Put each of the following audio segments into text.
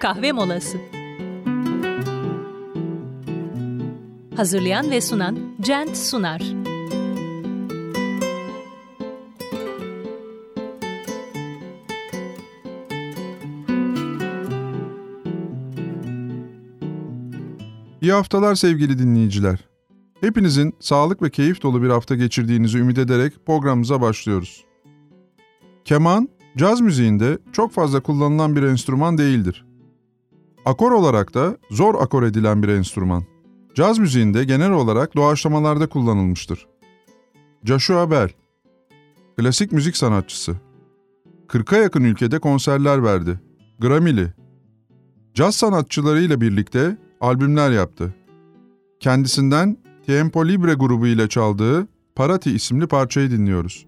kahve molası. Hazırlayan ve sunan Cent Sunar. İyi haftalar sevgili dinleyiciler. Hepinizin sağlık ve keyif dolu bir hafta geçirdiğinizi ümit ederek programımıza başlıyoruz. Keman, caz müziğinde çok fazla kullanılan bir enstrüman değildir. Akor olarak da zor akor edilen bir enstrüman. Caz müziğinde genel olarak doğaçlamalarda kullanılmıştır. Joshua Bell, klasik müzik sanatçısı. 40'a yakın ülkede konserler verdi. Grammy'li. Caz sanatçılarıyla birlikte albümler yaptı. Kendisinden Tiempo Libre grubu ile çaldığı Parati isimli parçayı dinliyoruz.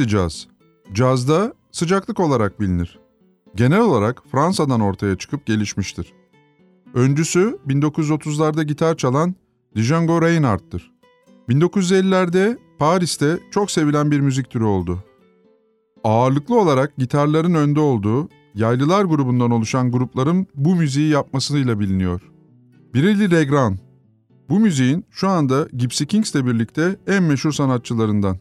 Gypsy Jazz, cazda sıcaklık olarak bilinir. Genel olarak Fransa'dan ortaya çıkıp gelişmiştir. Öncüsü 1930'larda gitar çalan Django Reinhardt'tır. 1950'lerde Paris'te çok sevilen bir müzik türü oldu. Ağırlıklı olarak gitarların önde olduğu, yaylılar grubundan oluşan grupların bu müziği yapmasıyla biliniyor. Billy Legrand. Bu müziğin şu anda Gypsy Kings'le birlikte en meşhur sanatçılarından.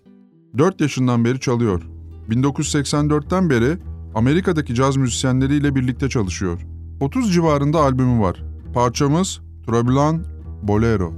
4 yaşından beri çalıyor. 1984'ten beri Amerika'daki caz müzisyenleriyle birlikte çalışıyor. 30 civarında albümü var. Parçamız Turbulent Bolero.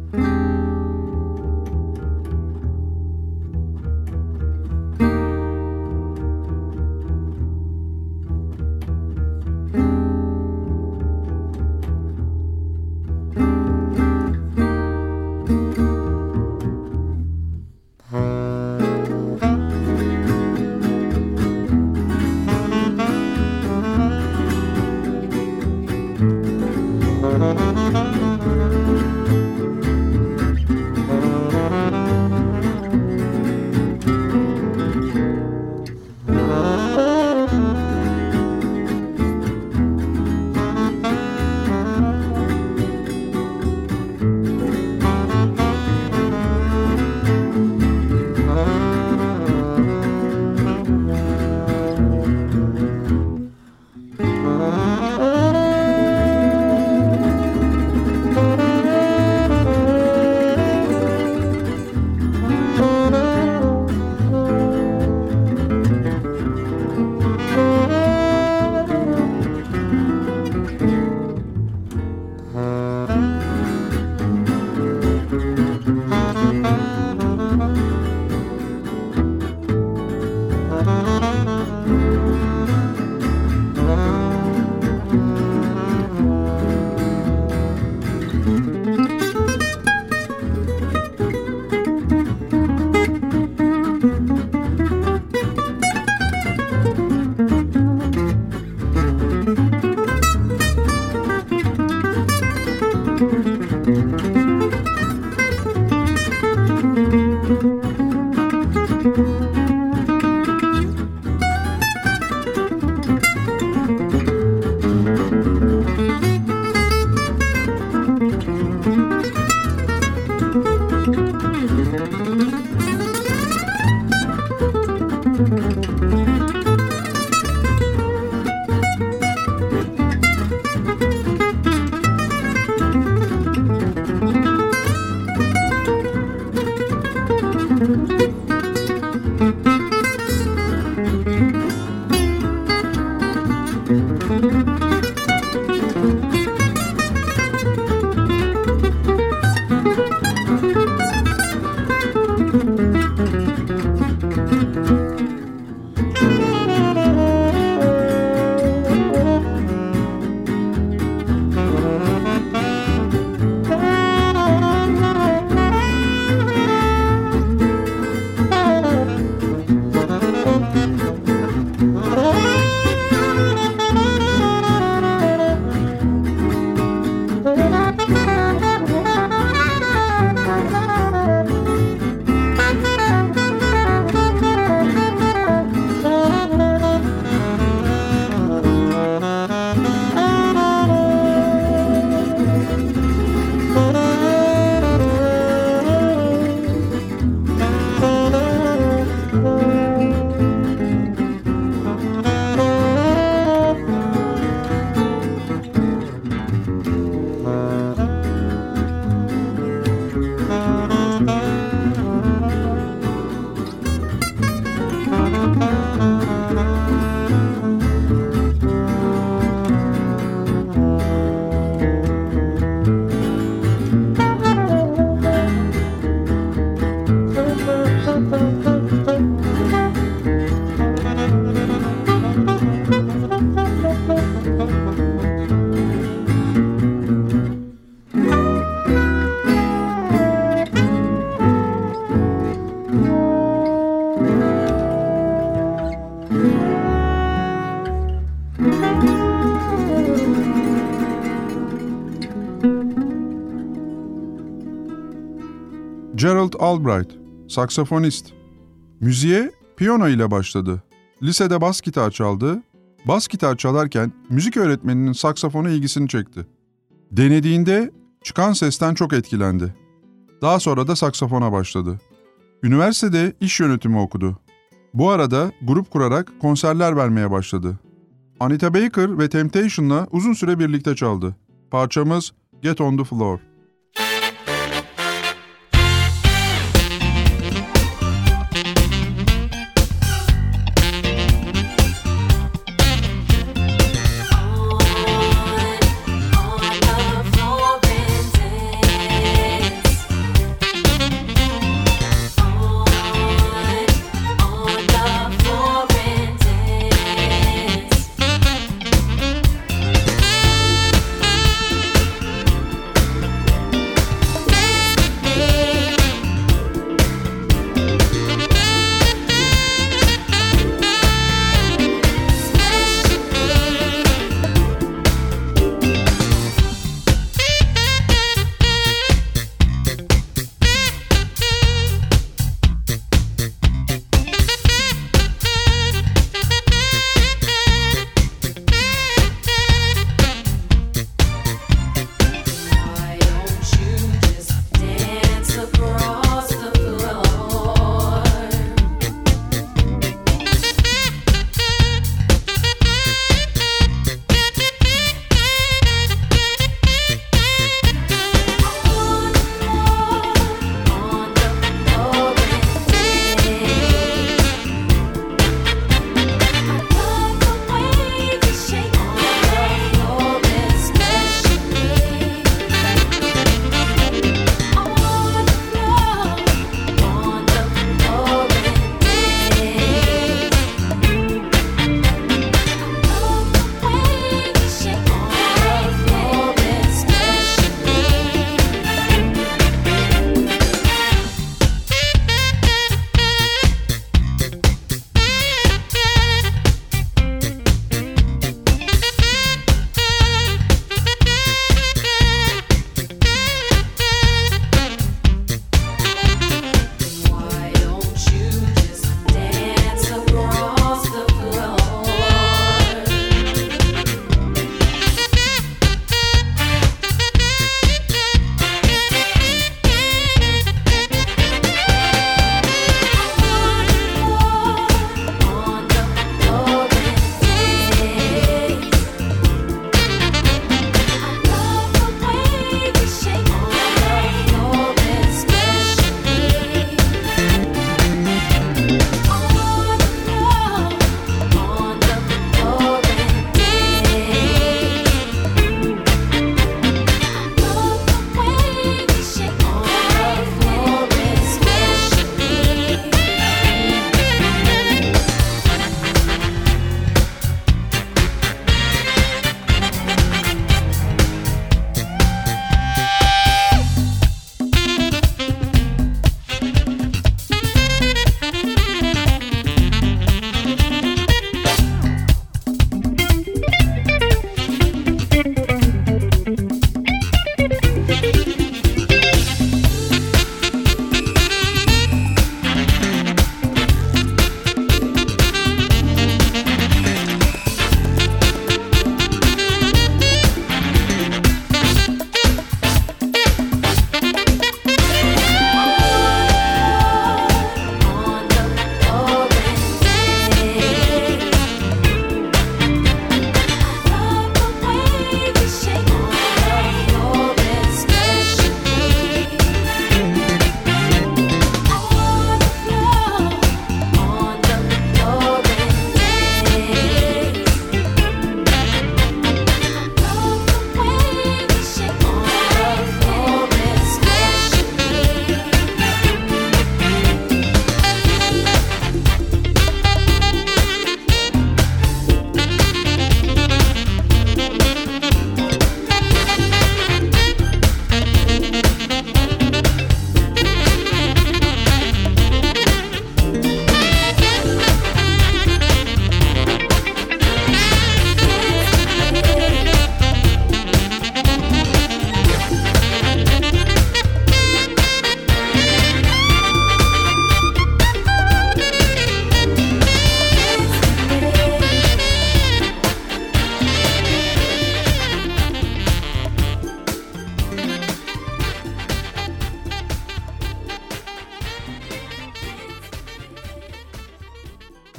Mm-hmm. Gerald Albright, saksafonist. Müziğe piyano ile başladı. Lisede bas gitar çaldı. Bas gitar çalarken müzik öğretmeninin saksafona ilgisini çekti. Denediğinde çıkan sesten çok etkilendi. Daha sonra da saksafona başladı. Üniversitede iş yönetimi okudu. Bu arada grup kurarak konserler vermeye başladı. Anita Baker ve Temptation'la uzun süre birlikte çaldı. Parçamız Get on the Floor.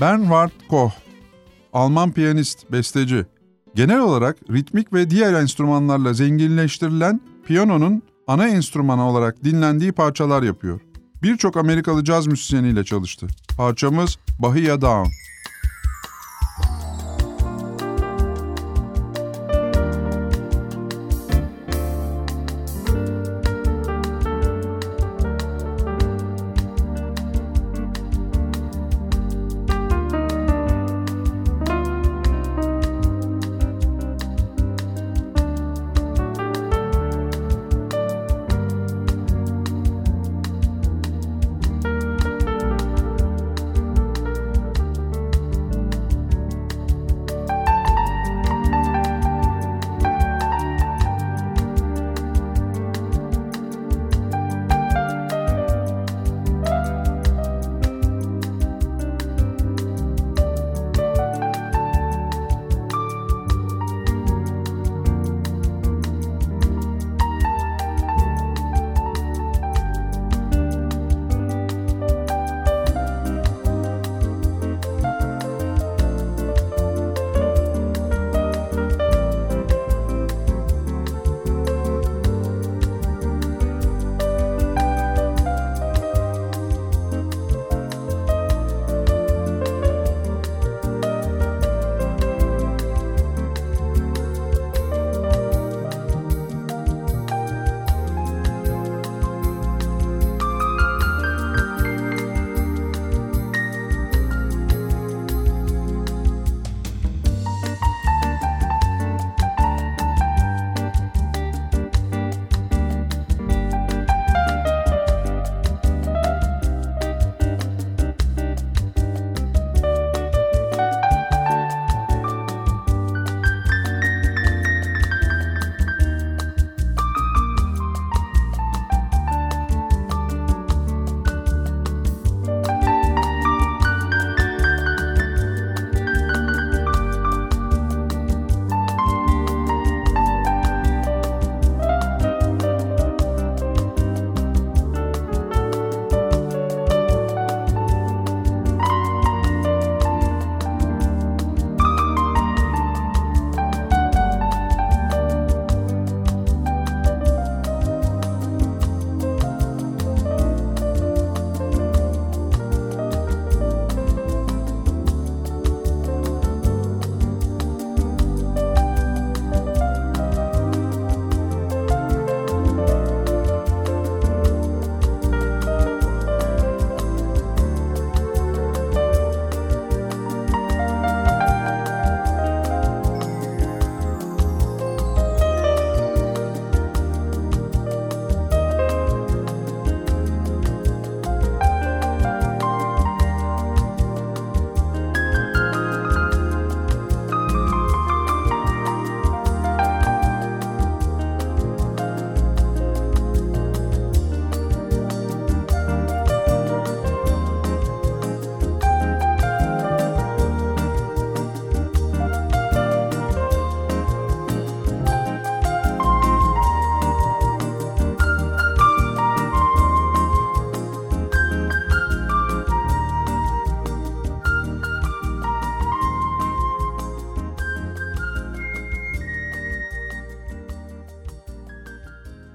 Bernhard Koch, Alman piyanist, besteci. Genel olarak ritmik ve diğer enstrümanlarla zenginleştirilen piyanonun ana enstrümanı olarak dinlendiği parçalar yapıyor. Birçok Amerikalı caz müzisyeniyle çalıştı. Parçamız Bahia Down.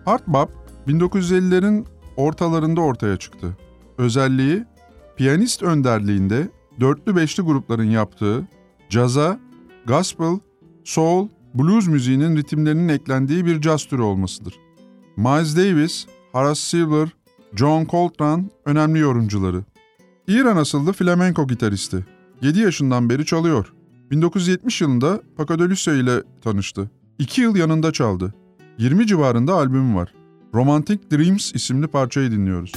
Hard bop 1950'lerin ortalarında ortaya çıktı. Özelliği piyanist önderliğinde dörtlü beşli grupların yaptığı caza, gospel, soul, blues müziğinin ritimlerinin eklendiği bir caz türü olmasıdır. Miles Davis, Horace Silver, John Coltrane önemli yorumcuları. İran asıllı flamenco gitaristi. 7 yaşından beri çalıyor. 1970 yılında Pacadolüsya ile tanıştı. 2 yıl yanında çaldı. 20 civarında albüm var. Romantic Dreams isimli parçayı dinliyoruz.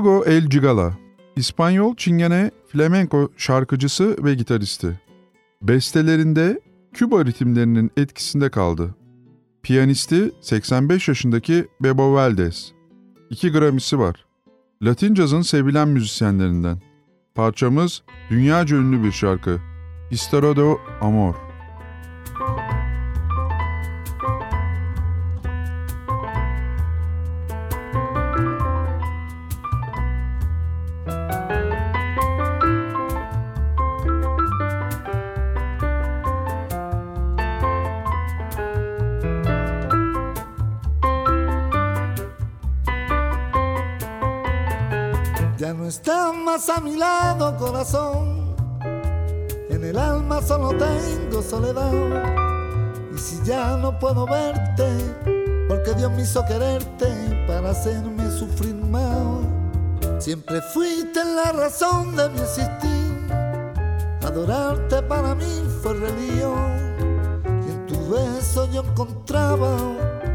Diego El Cigala, İspanyol Çingene flamenco şarkıcısı ve gitaristi. Bestelerinde Küba ritimlerinin etkisinde kaldı. Piyanisti 85 yaşındaki Bebo Valdez. İki Grammy'si var. Latin cazın sevilen müzisyenlerinden. Parçamız dünyaca ünlü bir şarkı. Historia de Amor. A mi lado, corazón. En el alma solo tengo soledad. Y si ya no puedo verte, porque Dios me hizo quererte para hacerme sufrir más. Siempre fuiste la razón de mi existir. Adorarte para mí fue religión. Y en tu beso yo encontraba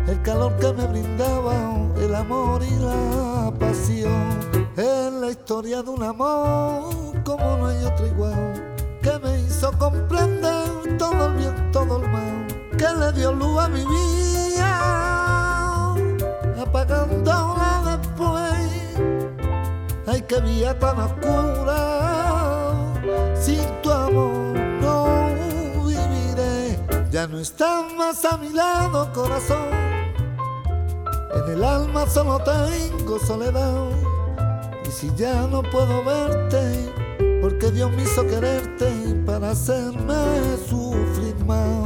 el calor que me brindaba, el amor y la pasión. Es la historia de un amor como no hay otro igual, que me hizo comprender todo el bien, todo el mal, que le dio luz a mi vida, apagándola después. Ay, que vida tan oscura, sin tu amor no viviré. Ya no estás más a mi lado, corazón. En el alma solo tengo soledad. Si ya no puedo verte, porque Dios me hizo quererte para hacerme sufrir más.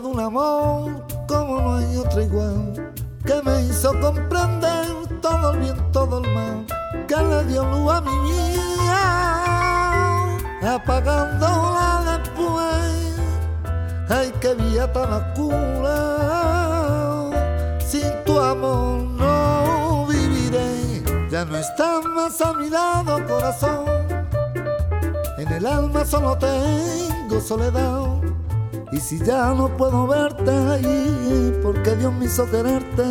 De un amor como no hay otra igual, que me hizo comprender todo el bien, todo el mal, que le dio luz a mi vida, apagándola después. Ay, qué vida tan oscura, sin tu amor no viviré. Ya no estás más a mi lado, corazón. En el alma solo tengo soledad. Y si ya no puedo verte ahí, porque Dios me hizo quererte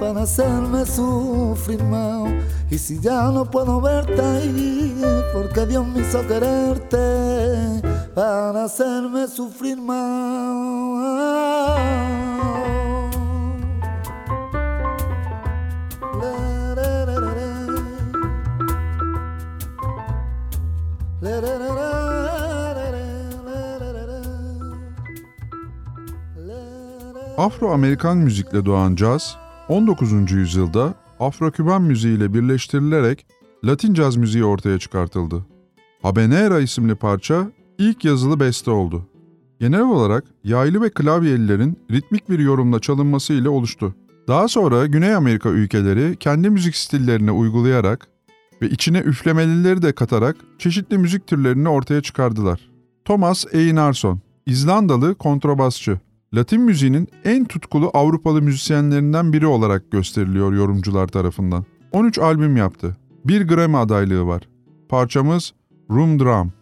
para hacerme sufrir más. Y si ya no puedo verte ahí, porque Dios me hizo quererte para hacerme sufrir más. Afro-Amerikan müzikle doğan caz, 19. yüzyılda Afro-Küban müziğiyle birleştirilerek Latin caz müziği ortaya çıkartıldı. Habanera isimli parça ilk yazılı beste oldu. Genel olarak yaylı ve klavyelilerin ritmik bir yorumla çalınması ile oluştu. Daha sonra Güney Amerika ülkeleri kendi müzik stillerini uygulayarak ve içine üflemelileri de katarak çeşitli müzik türlerini ortaya çıkardılar. Thomas Einarsson, İzlandalı kontrabasçı, Latin müziğinin en tutkulu Avrupalı müzisyenlerinden biri olarak gösteriliyor yorumcular tarafından. 13 albüm yaptı. Bir Grammy adaylığı var. Parçamız Room Drum.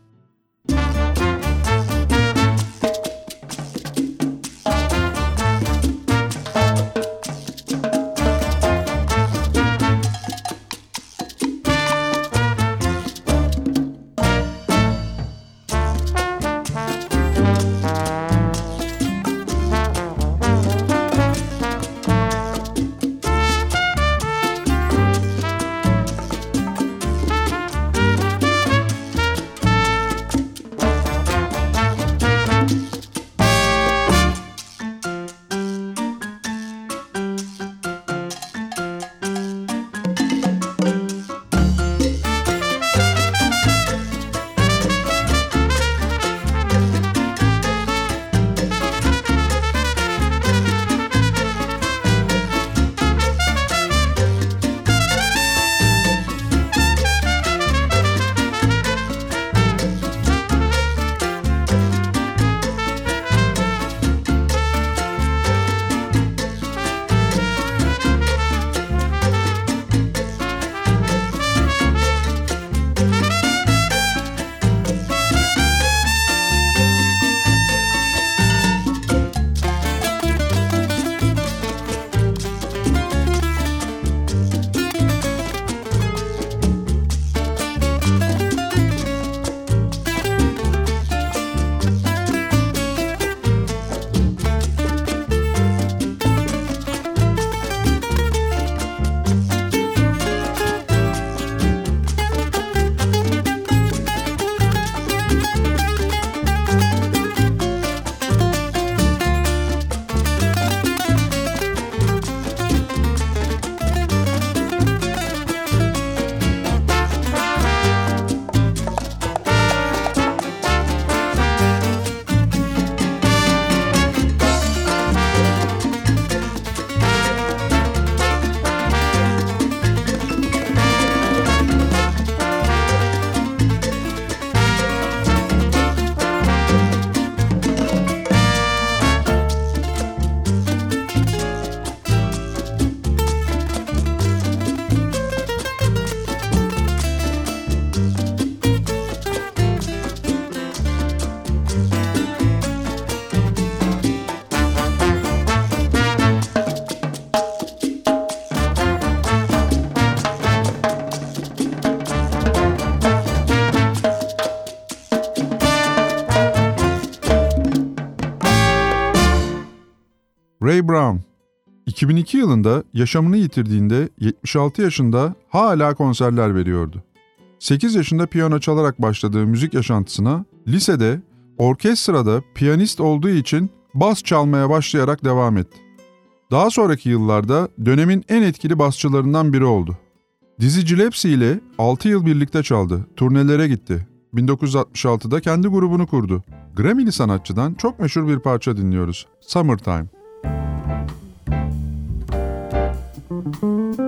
2002 yılında yaşamını yitirdiğinde 76 yaşında hala konserler veriyordu. 8 yaşında piyano çalarak başladığı müzik yaşantısına lisede orkestrada piyanist olduğu için bas çalmaya başlayarak devam etti. Daha sonraki yıllarda dönemin en etkili basçılarından biri oldu. Dizzy Gillespie ile 6 yıl birlikte çaldı, turnelere gitti. 1966'da kendi grubunu kurdu. Grammy'li sanatçıdan çok meşhur bir parça dinliyoruz. Summertime. Música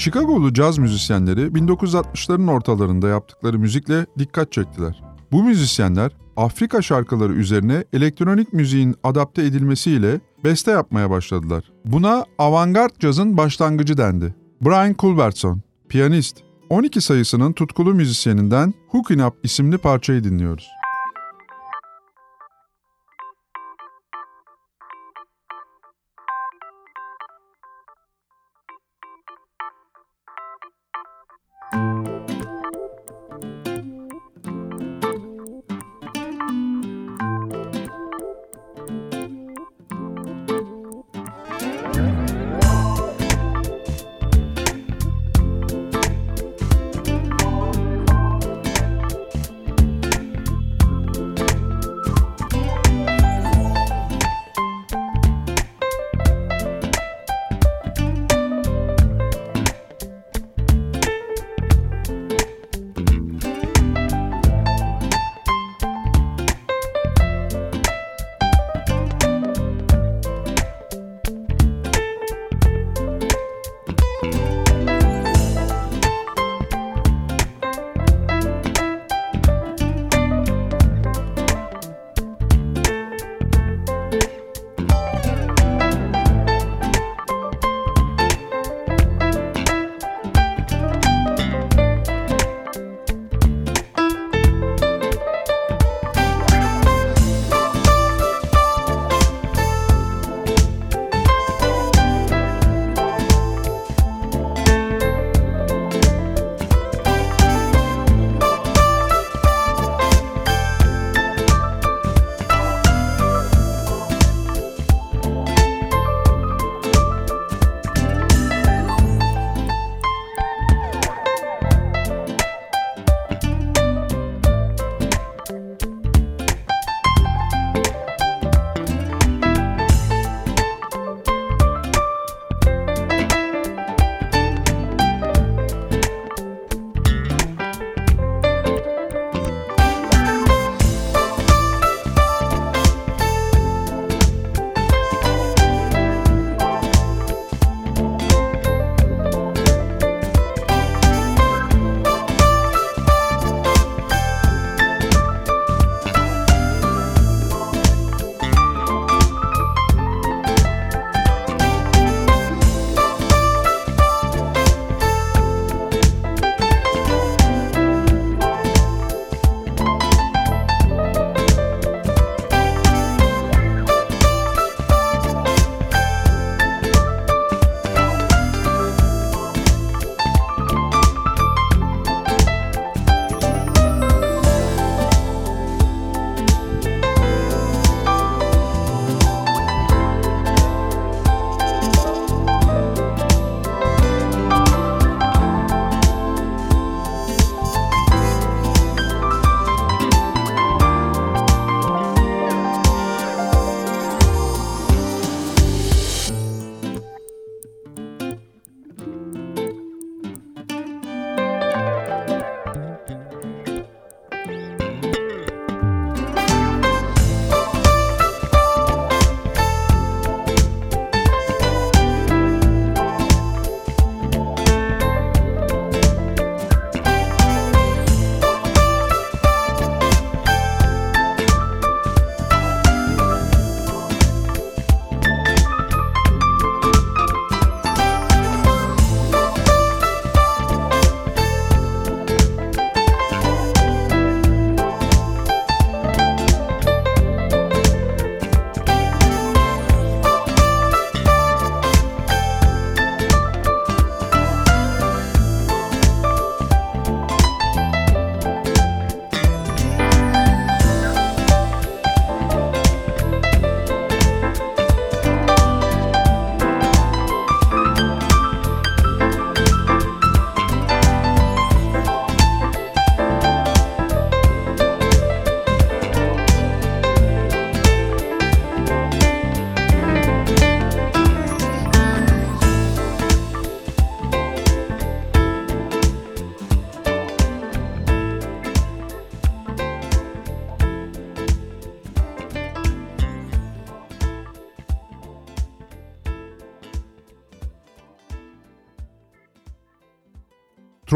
Chicago'lu caz müzisyenleri 1960'ların ortalarında yaptıkları müzikle dikkat çektiler. Bu müzisyenler Afrika şarkıları üzerine elektronik müziğin adapte edilmesiyle beste yapmaya başladılar. Buna avantgard cazın başlangıcı dendi. Brian Culbertson, piyanist, 12 sayısının tutkulu müzisyeninden Hookin' Up isimli parçayı dinliyoruz.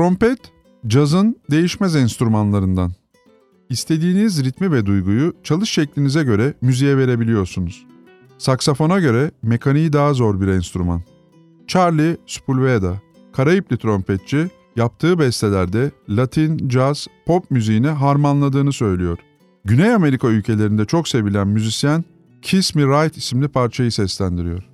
Trompet, cazın değişmez enstrümanlarından. İstediğiniz ritmi ve duyguyu çalış şeklinize göre müziğe verebiliyorsunuz. Saksafona göre mekaniği daha zor bir enstrüman. Charlie Sepulveda, Karayipli trompetçi, yaptığı bestelerde Latin, caz, pop müziğini harmanladığını söylüyor. Güney Amerika ülkelerinde çok sevilen müzisyen Kiss Me Right isimli parçayı seslendiriyor.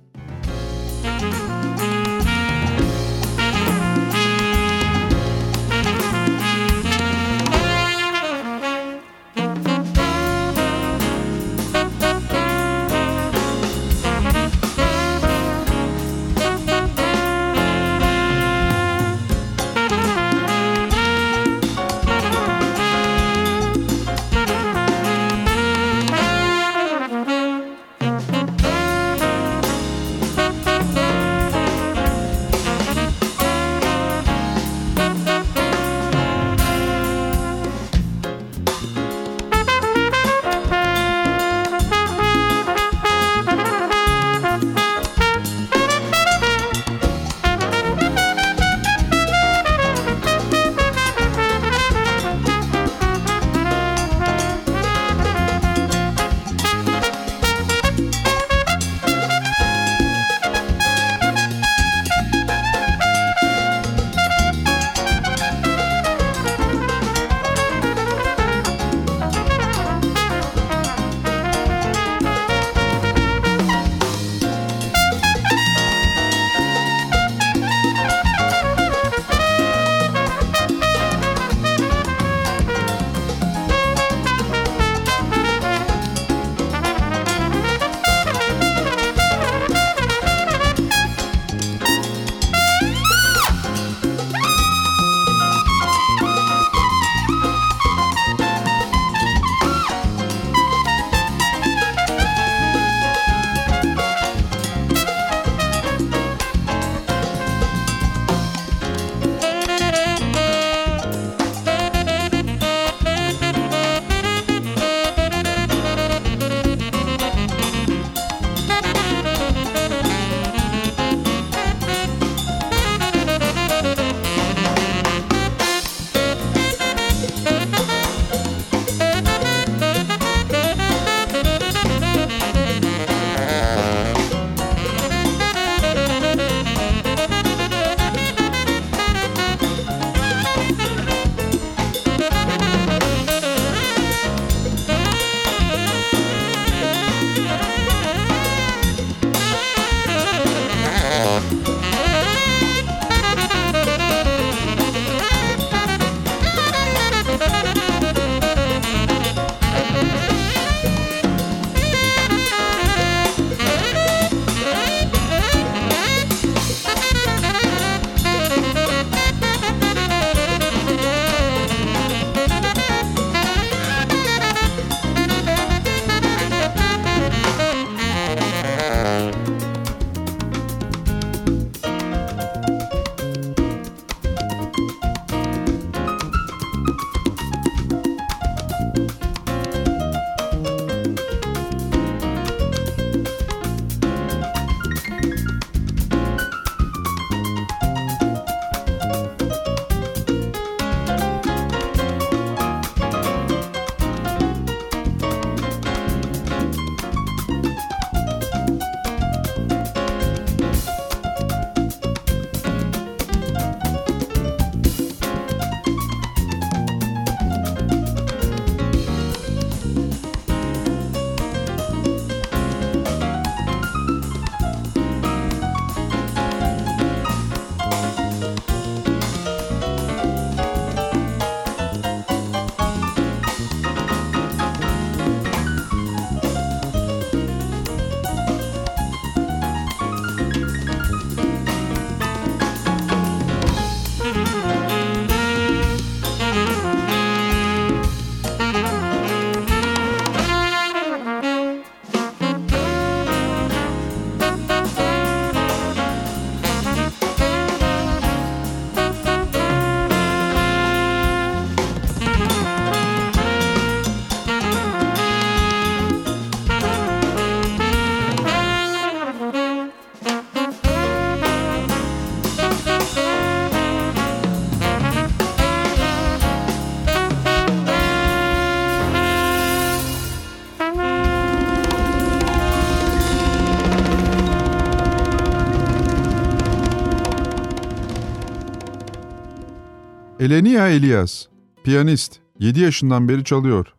Elenia Elias, piyanist, 7 yaşından beri çalıyor.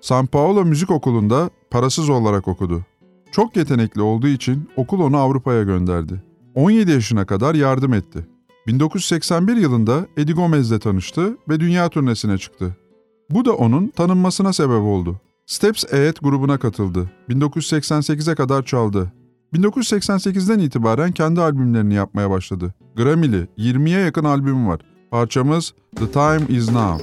San Paulo Müzik Okulu'nda parasız olarak okudu. Çok yetenekli olduğu için okul onu Avrupa'ya gönderdi. 17 yaşına kadar yardım etti. 1981 yılında Eddie Gomez'le tanıştı ve dünya turnesine çıktı. Bu da onun tanınmasına sebep oldu. Steps Ahead grubuna katıldı. 1988'e kadar çaldı. 1988'den itibaren kendi albümlerini yapmaya başladı. Grammy'li 20'ye yakın albüm var. Parçamız The Time Is Now.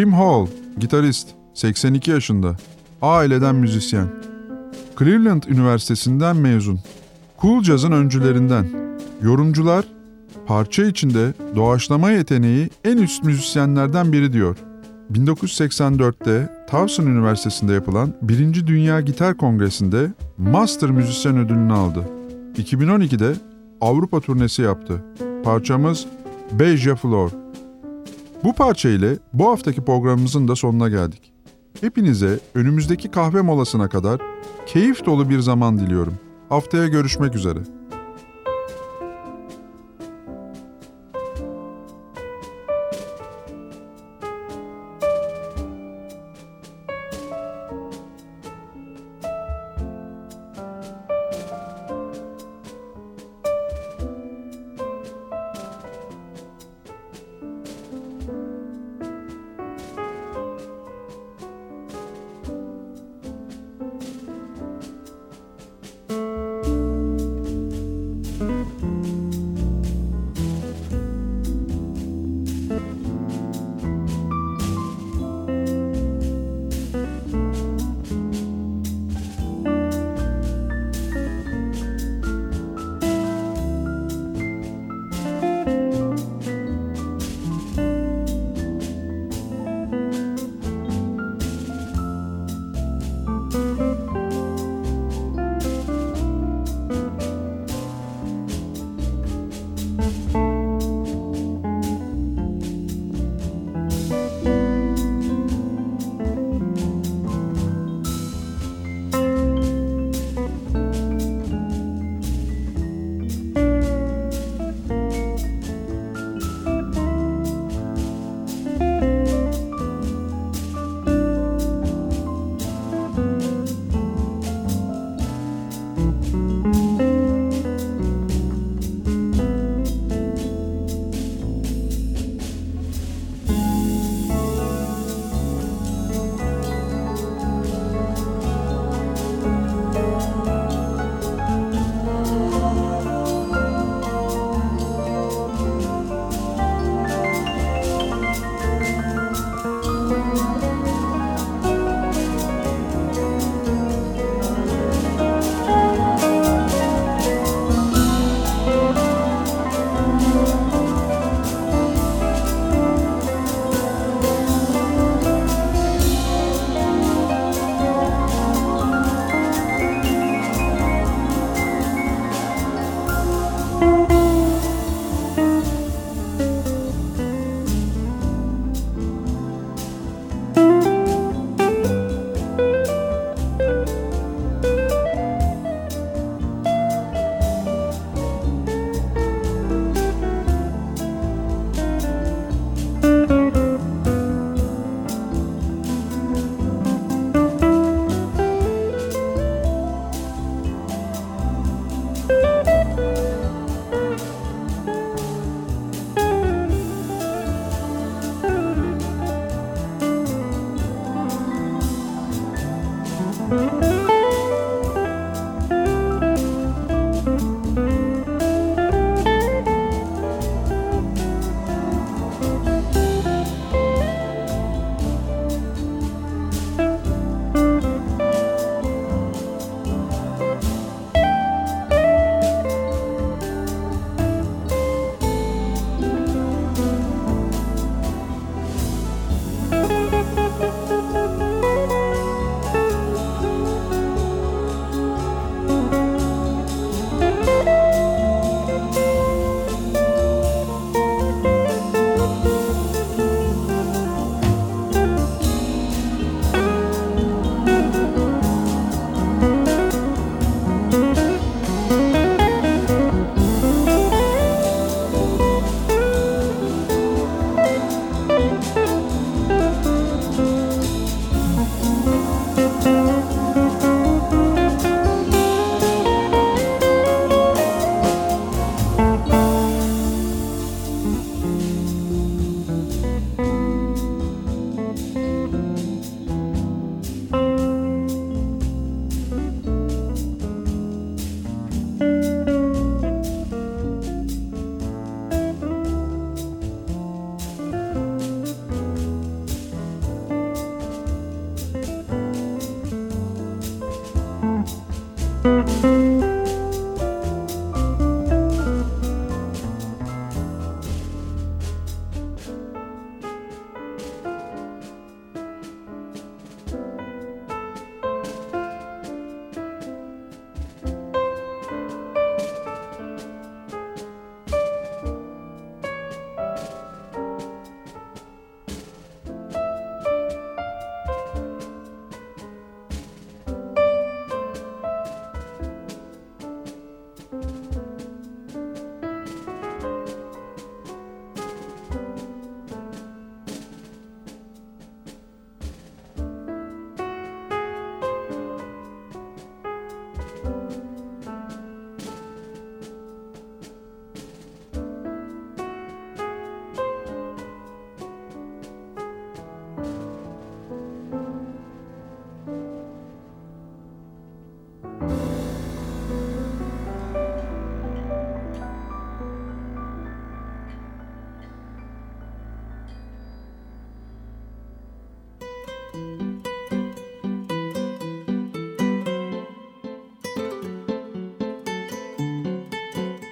Jim Hall, gitarist, 82 yaşında. Aileden müzisyen. Cleveland Üniversitesi'nden mezun. Cool Jazz'ın öncülerinden. Yorumcular, parça içinde doğaçlama yeteneği en üst müzisyenlerden biri diyor. 1984'te Towson Üniversitesi'nde yapılan 1. Dünya Gitar Kongresi'nde Master Müzisyen ödülünü aldı. 2012'de Avrupa turnesi yaptı. Parçamız Beija Flor. Bu parça ile bu haftaki programımızın da sonuna geldik. Hepinize önümüzdeki kahve molasına kadar keyif dolu bir zaman diliyorum. Haftaya görüşmek üzere.